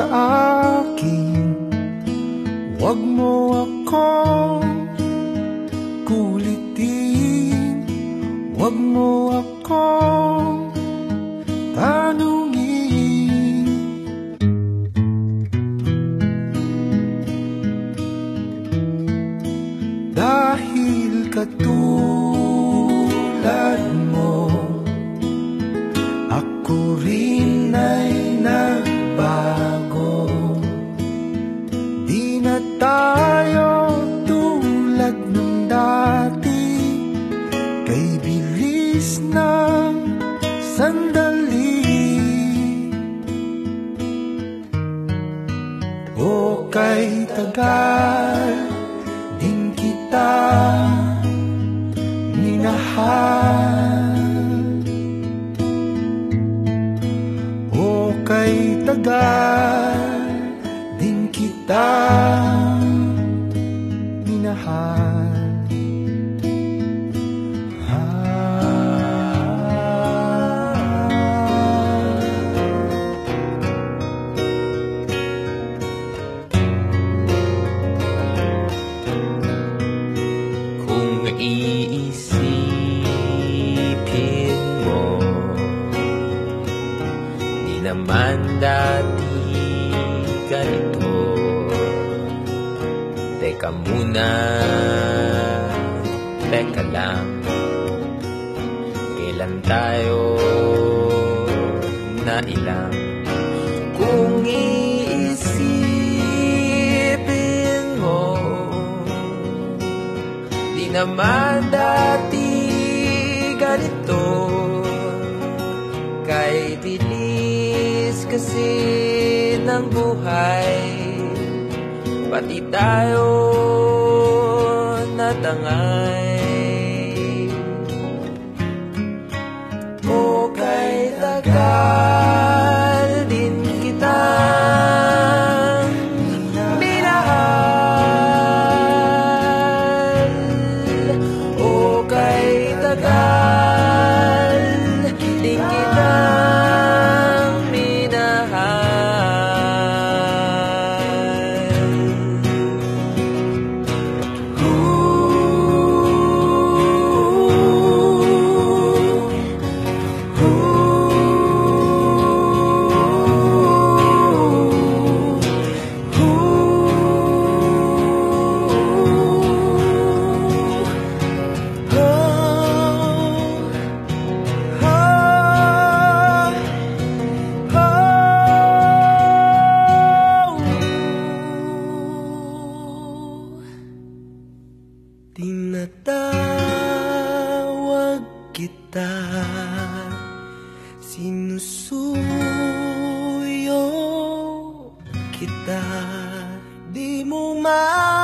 sa akin. Huwag mo akong kulitin. Huwag mo akong tanungin. Dahil katulad Ako rin ay nagbago. Tulad ng dati. Kay bilis ng sandali. O kay tagal din kita minahal tagal din kita minahal naman dati ganito Teka muna. Teka lang. Kailan tayo na ilang? Kung iisipin mo Di naman dati ganito alisin ng buhay. Pati tayo natangay. O kay tagay kita Sinusuyo kita. Di mo ma